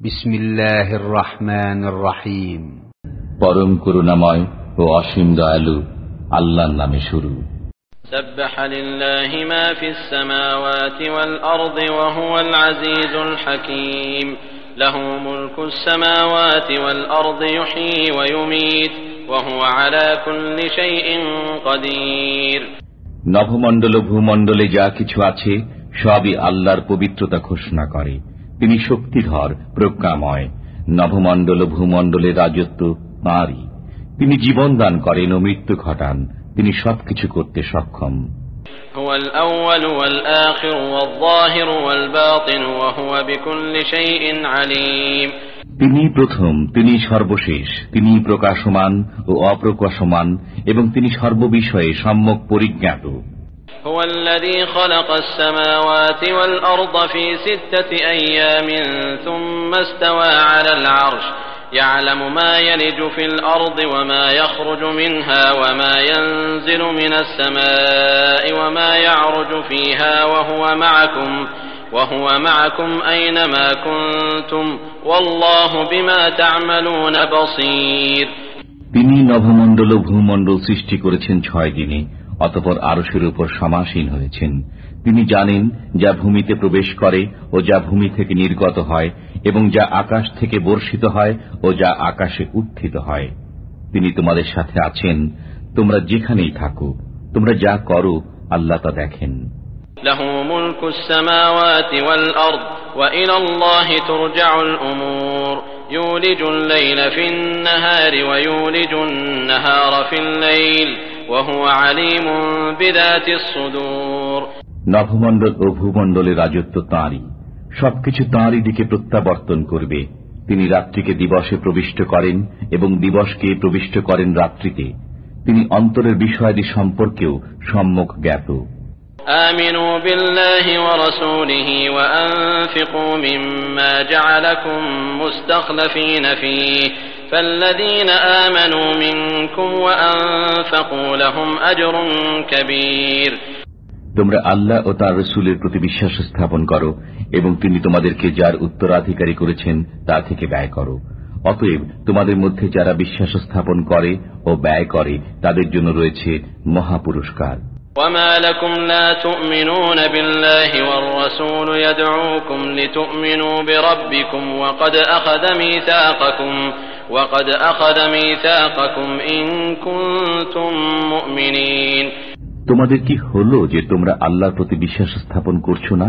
بسم الله الرحمن الرحيم পরম করুণাময় ও অসীম দয়ালু আল্লাহর নামে শুরু سبح لله ما في السماوات والأرض وهو العزيز الحكيم له ملك السماوات والأرض يحيي ويميت وهو على كل شيء قدير নভমণ্ডল ও ভূমণ্ডলে যা কিছু আছে সবই আল্লাহর পবিত্রতা ঘোষণা করে তিনি শক্তিধর প্রজ্ঞাময় নভমণ্ডল ভূমণ্ডলের রাজত্ব তাঁরই তিনি জীবন দান করেন ও মৃত্যু ঘটান। তিনি সবকিছু করতে সক্ষম। তিনি প্রথম তিনি সর্বশেষ তিনি প্রকাশমান ও অপ্রকাশমান এবং তিনি সর্ববিষয়ে সম্যক পরিজ্ঞাত। هو الذي خلق السماوات والأرض في ستة أيام ثم استوى على العرش يعلم ما يلج في الأرض وما يخرج منها وما ينزل من السماء وما يعرج فيها وهو معكم وهو معكم أينما كنتم والله بما تعملون بصير তিনি নভমণ্ডল ও ভূমণ্ডল সৃষ্টি করেছেন ছয় দিনে অতপর আরশের উপর সমাসীন হয়েছেন তিনি জানেন যা ভূমিতে প্রবেশ করে ও যা ভূমি থেকে নির্গত হয় এবং যা আকাশ থেকে বর্ষিত হয় ও যা আকাশে উত্থিত হয় তিনি তোমাদের সাথে আছেন তোমরা যেখানেই থাকো তোমরা যা করো আল্লাহ তা দেখেন له ملك السماوات والأرض وإلى الله ترجع الأمور يولج الليل في النهار ويولج النهار في الليل وهو عليم بذات الصدور নভমণ্ডল ও ভূমণ্ডলের রাজত্ব তাঁরই সবকিছু তাঁরই দিকে প্রত্যাবর্তন করবে তিনি রাত্রিকে দিবসে প্রবিষ্ট করেন এবং দিবসকে প্রবিষ্ট করেন রাত্রিতে তিনি অন্তরের বিষয়াদি সম্পর্কেও সম্যক জ্ঞাত آمنوا بالله ورسوله وأنفقوا مما جعلكم مستخلفين فيه فالذين آمنوا منكم وأنفقوا لهم أجر كبير তোমরা আল্লাহ ও তার রসুলের প্রতি বিশ্বাস স্থাপন করো এবং তিনি তোমাদেরকে যার উত্তরাধিকারী করেছেন তা থেকে ব্যয় করো অতএব তোমাদের মধ্যে যারা বিশ্বাস স্থাপন করে ও ব্যয় করে তাদের জন্য রয়েছে মহাপুরস্কার وما لكم لا تؤمنون بالله والرسول يدعوكم لتؤمنوا بربكم وقد أخذ ميثاقكم وقد أخذ ميثاقكم إن كنتم مؤمنين তোমাদের কি হলো যে তোমরা আল্লাহর প্রতি বিশ্বাস স্থাপন করছো না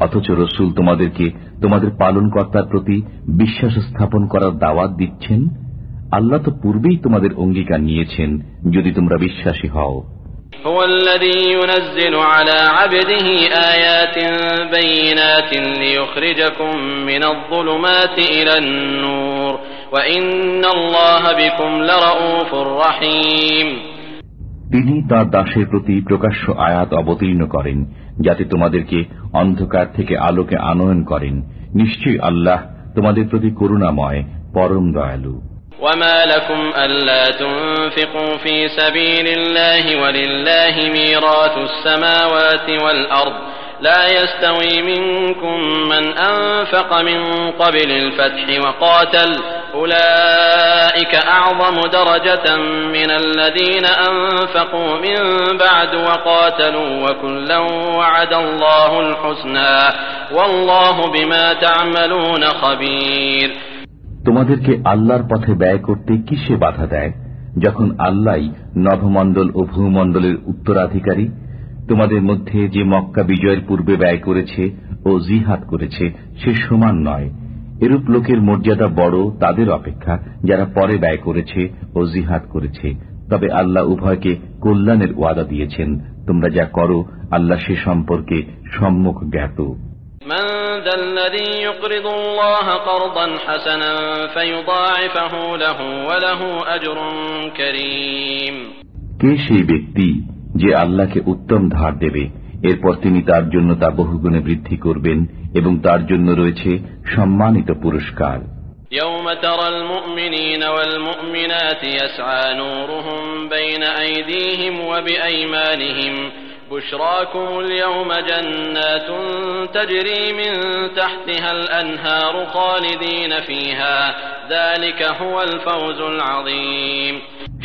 অথচ রসুল তোমাদেরকে তোমাদের পালনকর্তার প্রতি বিশ্বাস স্থাপন করার দাওয়াত দিচ্ছেন আল্লাহ তো পূর্বেই তোমাদের অঙ্গীকার নিয়েছেন যদি তোমরা বিশ্বাসী হও هو الذي ينزل على عبده آيات بينات ليخرجكم من الظلمات إلى النور وإن الله بكم لرؤوف رحيم তিনি তার দাসের প্রতি প্রকাশ্য আয়াত অবতীর্ণ করেন যাতে তোমাদেরকে অন্ধকার থেকে আলোকে আনয়ন করেন নিশ্চয়ই আল্লাহ তোমাদের প্রতি করুণাময় পরম দয়ালু وما لكم ألا تنفقوا في سبيل الله ولله ميراث السماوات والأرض لا يستوي منكم من أنفق من قبل الفتح وقاتل أولئك أعظم درجة من الذين أنفقوا من بعد وقاتلوا وكلا وعد الله الحسنى والله بما تعملون خبير তোমাদেরকে আল্লাহর পথে ব্যয় করতে কিসে বাধা দেয় যখন আল্লাহ নভমণ্ডল ও ভূমণ্ডলের উত্তরাধিকারী তোমাদের মধ্যে যে মক্কা বিজয়ের পূর্বে ব্যয় করেছে ও জিহাদ করেছে সে সমান নয় এরূপ লোকের মর্যাদা বড় তাদের অপেক্ষা যারা পরে ব্যয় করেছে ও জিহাদ করেছে তবে আল্লাহ উভয়কে কল্যাণের ওয়াদা দিয়েছেন তোমরা যা করো আল্লাহ সে সম্পর্কে সম্মুখ জ্ঞাত من ذا الذي يقرض الله قرضا حسنا فيضاعفه له وله أجر كريم কে সেই ব্যক্তি যে আল্লাহকে উত্তম ধার দেবে এরপর তিনি তার জন্য তা বহুগুণে বৃদ্ধি করবেন এবং তার জন্য রয়েছে সম্মানিত পুরস্কার يوم ترى المؤمنين والمؤمنات يسعى نورهم بين أيديهم وبأيمانهم بشراكم اليوم جنات تجري من تحتها الأنهار خالدين فيها ذلك هو الفوز العظيم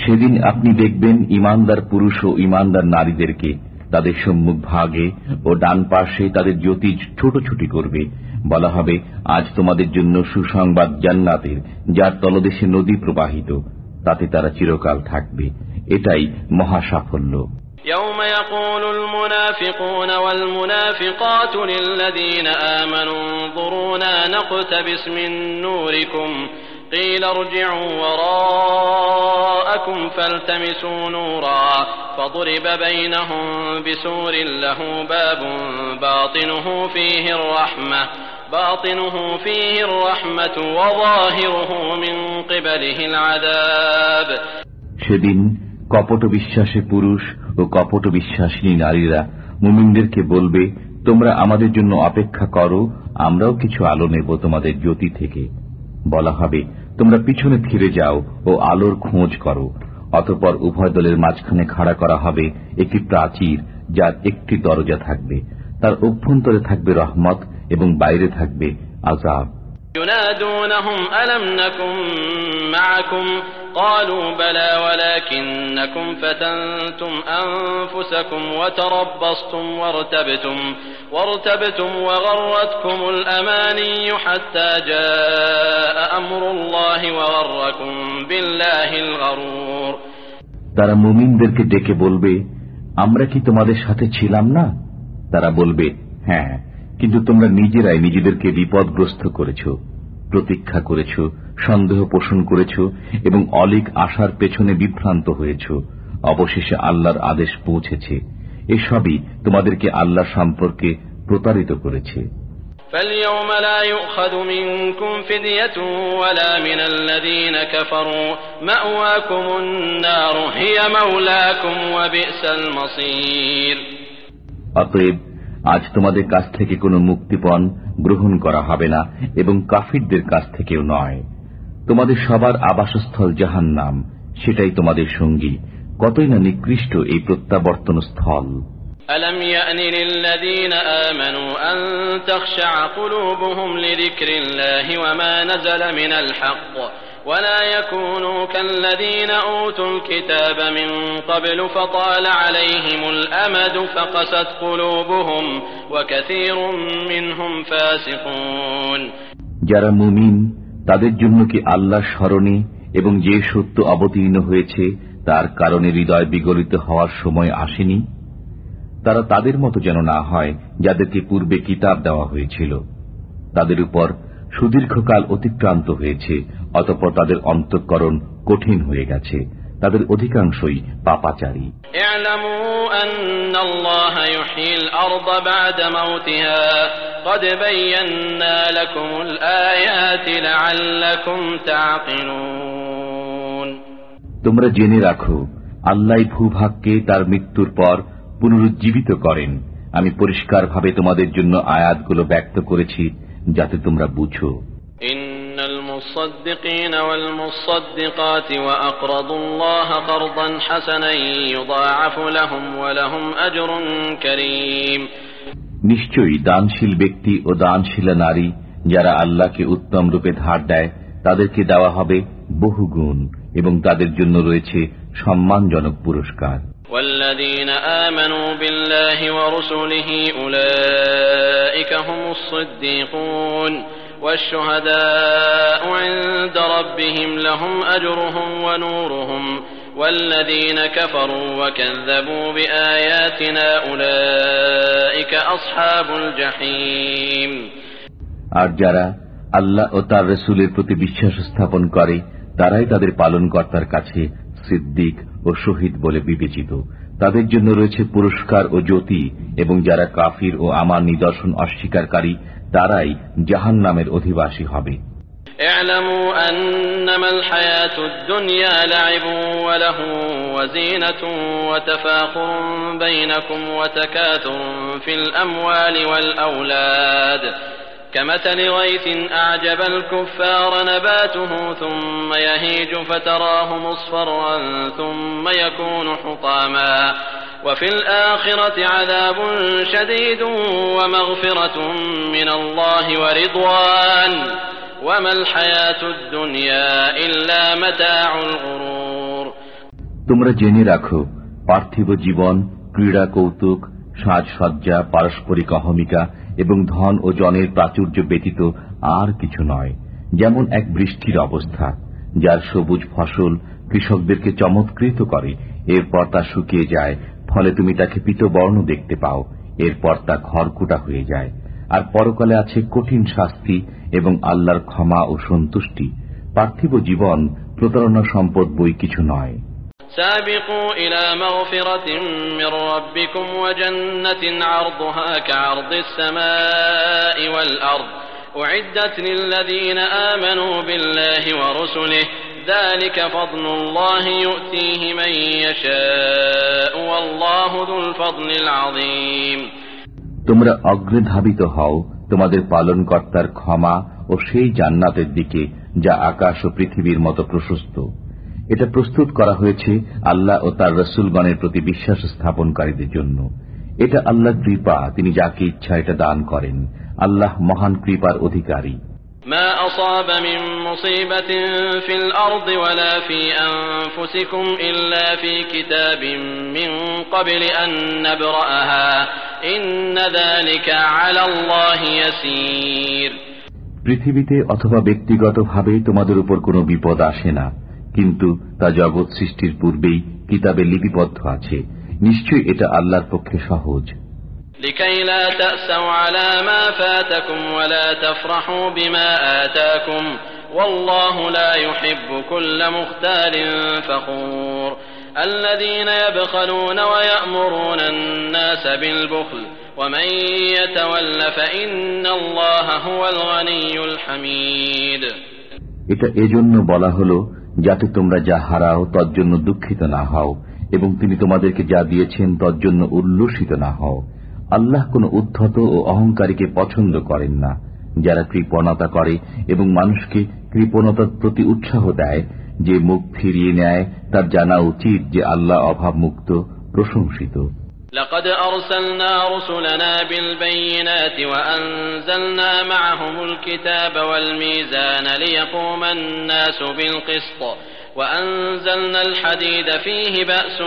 সেদিন আপনি দেখবেন ইমানদার পুরুষ ও ইমানদার নারীদেরকে তাদের সম্মুখ ভাগে ও ডান পাশে তাদের জ্যোতি ছোট ছুটি করবে বলা হবে আজ তোমাদের জন্য সুসংবাদ জান্নাতের যার তলদেশে নদী প্রবাহিত তাতে তারা চিরকাল থাকবে এটাই মহা সাফল্য يوم يقول المنافقون والمنافقات للذين آمنوا انظرونا نقتبس من نوركم قيل ارجعوا وراءكم فالتمسوا نورا فضرب بينهم بسور له باب باطنه فيه الرحمة باطنه فيه الرحمة وظاهره من قبله العذاب সেদিন কপট বিশ্বাসী পুরুষ ও কপট বিশ্বাসিনী নারীরা মুমিনদেরকে বলবে তোমরা আমাদের জন্য অপেক্ষা করো আমরাও কিছু আলো নেব তোমাদের জ্যোতি থেকে বলা হবে তোমরা পিছনে ফিরে যাও ও আলোর খোঁজ করো। অতপর উভয় দলের মাঝখানে খাড়া করা হবে একটি প্রাচীর যার একটি দরজা থাকবে। তার অভ্যন্তরে থাকবে রহমত এবং বাইরে থাকবে আজাব ينادونهم ألم نكن معكم قالوا بلى ولكنكم فتنتم أنفسكم وتربصتم وارتبتم وارتبتم وغرتكم الأماني حتى جاء أمر الله وغركم بالله الغرور তারা মুমিনদেরকে ডেকে বলবে আমরা কি তোমাদের সাথে ছিলাম না তারা বলবে হ্যাঁ কিন্তু তোমরা নিজেরাই নিজেদেরকে বিপদগ্রস্ত করেছ প্রতীক্ষা করেছ সন্দেহ পোষণ করেছ এবং অলিক আশার পেছনে বিভ্রান্ত হয়েছ অবশেষে আল্লাহর আদেশ পৌঁছেছে এসবই তোমাদেরকে আল্লাহ সম্পর্কে প্রতারিত করেছে فاليوم لا يؤخذ منكم فدية ولا من الذين كفروا مأواكم النار هي مولاكم وبئس المصير অতএব আজ তোমাদের কাছ থেকে কোনো মুক্তিপণ গ্রহণ করা হবে না এবং কাফিরদের কাছ থেকেও নয় তোমাদের সবার আবাসস্থল জাহান নাম সেটাই তোমাদের সঙ্গী কতই না নিকৃষ্ট এই প্রত্যাবর্তন স্থল ألم يأن للذين آمنوا أن تخشع قلوبهم لذكر الله وما نزل من الحق ولا يكونوا كالذين أوتوا الكتاب من قبل فطال عليهم الأمد فقست قلوبهم وكثير منهم فاسقون যারা মুমিন তাদের জন্য কি আল্লাহ স্মরণে এবং যে সত্য অবতীর্ণ হয়েছে তার কারণে হৃদয় বিগলিত হওয়ার সময় আসেনি তারা তাদের মতো যেন না হয় যাদেরকে পূর্বে কিতাব দেওয়া হয়েছিল তাদের উপর সুদীর্ঘকাল অতিক্রান্ত হয়েছে অতপর তাদের অন্তঃকরণ কঠিন হয়ে গেছে। তাদের অধিকাংশই পাপাচারী। তোমরা জেনে রাখো আল্লাহ ভূভাগকে তার মৃত্যুর পর পুনরুজ্জীবিত করেন। আমি পরিষ্কারভাবে তোমাদের জন্য আয়াতগুলো ব্যক্ত করেছি যাতে তোমরা বুঝো। المصدقين والمصدقات وأقرضوا الله قرضا حسنا يضاعف لهم ولهم أجر كريم নিশ্চয়ই দানশীল ব্যক্তি ও দানশীলা নারী যারা আল্লাহকে উত্তম রূপে ধার দেয় তাদেরকে দেওয়া হবে বহু গুণ এবং তাদের জন্য রয়েছে সম্মানজনক পুরস্কার والذين آمنوا بالله ورسله أولئك هم الصديقون والشهداء عند ربهم لهم أجرهم ونورهم والذين كفروا وكذبوا بآياتنا أولئك أصحاب الجحيم আর যারা আল্লাহ ও তার রসুলের প্রতি বিশ্বাস স্থাপন করে তারাই তাদের পালনকর্তার কাছে সিদ্দিক ও শহীদ বলে বিবেচিত তাদের জন্য রয়েছে পুরস্কার ও জ্যোতি এবং যারা কাফির ও আমার নিদর্শন অস্বীকারী তারাই জাহান নামের অধিবাসী হবে اعلموا أنما الحياة الدنيا لعب وله وزينة وتفاخر بينكم وتكاثر في الأموال والأولاد كمثل غيث أعجب الكفار نباته ثم يهيج فتراه مصفرا ثم يكون حطاما وفي الآخرة عذاب شديد ومغفرة من الله ورضوان وما الحياة الدنيا إلا متاع الغرور তোমরা জেনে রাখো পার্থিব জীবন ক্রীড়া কৌতুক সাজসজ্জা পারস্পরিক অহমিকা এবং ধন ও জনের প্রাচুর্য ব্যতীত আর কিছু নয় যেমন এক বৃষ্টির অবস্থা যার সবুজ ফসল কৃষকদেরকে চমৎকৃত করে এরপর তা শুকিয়ে যায় ফলে তুমি তাকে পিতবর্ণ দেখতে পাও এরপর তা খড়কুটা হয়ে যায় আর পরকালে আছে কঠিন শাস্তি এবং আল্লাহর ক্ষমা ও সন্তুষ্টি পার্থিব জীবন প্রতারণা সম্পদ বই কিছু নয় سابقوا إلى مغفرة من ربكم وجنة عرضها كعرض السماء والأرض أعدت للذين آمنوا بالله ورسله তোমরা অগ্রধাবিত হও তোমাদের পালন কর্তার ক্ষমা ও সেই জান্নাতের দিকে, যা আকাশ ও পৃথিবীর মতো প্রশস্ত। এটা প্রস্তুত করা হয়েছে আল্লাহ ও তার রসুলগণের প্রতি বিশ্বাস স্থাপনকারীদের জন্য। এটা আল্লাহ কৃপা, তিনি যাকে ইচ্ছা এটা দান করেন। আল্লাহ মহান কৃপার অধিকারী। ما أصاب من مصيبة في الأرض ولا في أنفسكم إلا في كتاب من قبل أن نبرأها إن ذلك على الله يسير পৃথিবীতে অথবা ব্যক্তিগতভাবে তোমাদের উপর কোনো বিপদ আসে না কিন্তু তা জগৎ সৃষ্টির পূর্বেই কিতাবে লিপিবদ্ধ আছে নিশ্চয়ই এটা আল্লাহর পক্ষে সহজ لكي لا تأسوا على ما فاتكم ولا تفرحوا بما آتاكم والله لا يحب كل مختال فخور الذين يبخلون ويأمرون الناس بالبخل ومن يتول فإن الله هو الغني الحميد এটা এজন্য বলা হলো যাতে তোমরা যা হারাও তজ্জন্য দুঃখিত না হও এবং তিনি তোমাদেরকে যা দিয়েছেন তজ্জন্য উল্লসিত না হও আল্লাহ কোন উদ্ধত ও অহংকারীকে পছন্দ করেন না যারা কৃপণতা করে এবং মানুষকে কৃপণতার প্রতি উৎসাহ দেয় যে মুখ ফিরিয়ে নেয় তার জানা উচিত যে আল্লাহ অভাবমুক্ত প্রশংসিত لقد أرسلنا رسلنا بالبينات وأنزلنا معهم الكتاب والميزان ليقوم الناس بالقسط وأنزلنا الحديد فيه بأس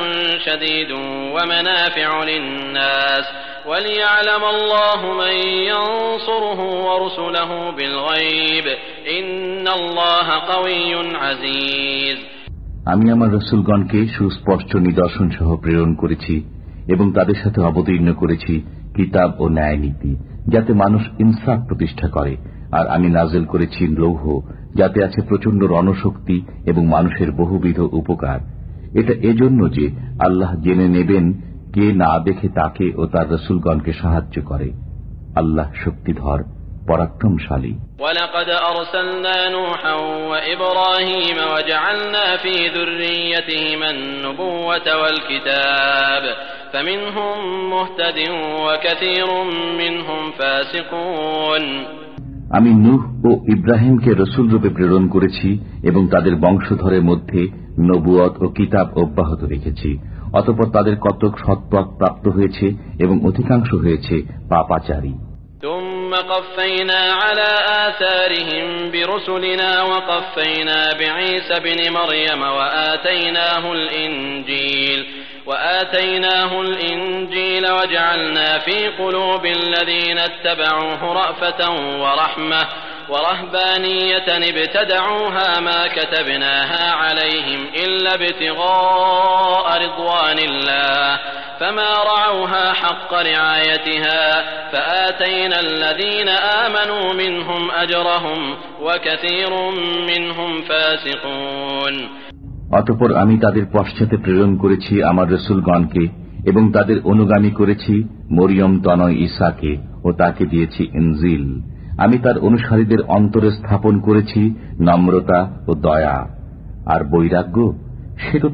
شديد ومنافع للناس وليعلم الله من ينصره ورسله بالغيب إن الله قوي عزيز আমি আমার রসুলগণকে সুস্পষ্ট নিদর্শন সহ প্রেরণ করেছি এবং তাদের সাথে অবতীর্ণ করেছি কিতাব ও ন্যায় নীতি যাতে মানুষ ইনসাফ প্রতিষ্ঠা করে আর আমি নাজেল করেছি লৌহ যাতে আছে প্রচন্ড রণশক্তি এবং মানুষের বহুবিধ উপকার এটা এজন্য যে আল্লাহ জেনে নেবেন কে না দেখে তাকে ও তার রসুলগণকে সাহায্য করে আল্লাহ শক্তিধর পরাক্রমশালী ولقد أرسلنا نوحا وإبراهيم وجعلنا في ذريتهما النبوة والكتاب فمنهم مهتد وكثير منهم فاسقون আমি নূহ ও ইব্রাহিমকে রসুল রূপে প্রেরণ করেছি এবং তাদের বংশধরের মধ্যে নবুয়ত ও কিতাব অব্যাহত রেখেছি অতপর তাদের কতক সৎপথ প্রাপ্ত হয়েছে এবং অধিকাংশ হয়েছে পাপাচারী ثم قفينا على آثارهم برسلنا وقفينا بعيسى بن مريم وآتيناه الإنجيل وآتيناه الإنجيل وجعلنا في قلوب الذين اتبعوه رأفة ورحمة ورهبانية ابتدعوها ما كتبناها عليهم إلا ابتغاء رضوان الله فما رعوها حق رعايتها فآتينا الذين آمنوا منهم أجرهم وكثير منهم فاسقون অতপর আমি তাদের পশ্চাতে প্রেরণ করেছি আমার রসুলগণকে এবং তাদের অনুগামী করেছি মরিয়ম তনয় ইসাকে ও তাকে দিয়েছি ইনজিল আমি তার অনুসারীদের অন্তরে স্থাপন করেছি নম্রতা ও দয়া। আর বৈরাগ্য সে তো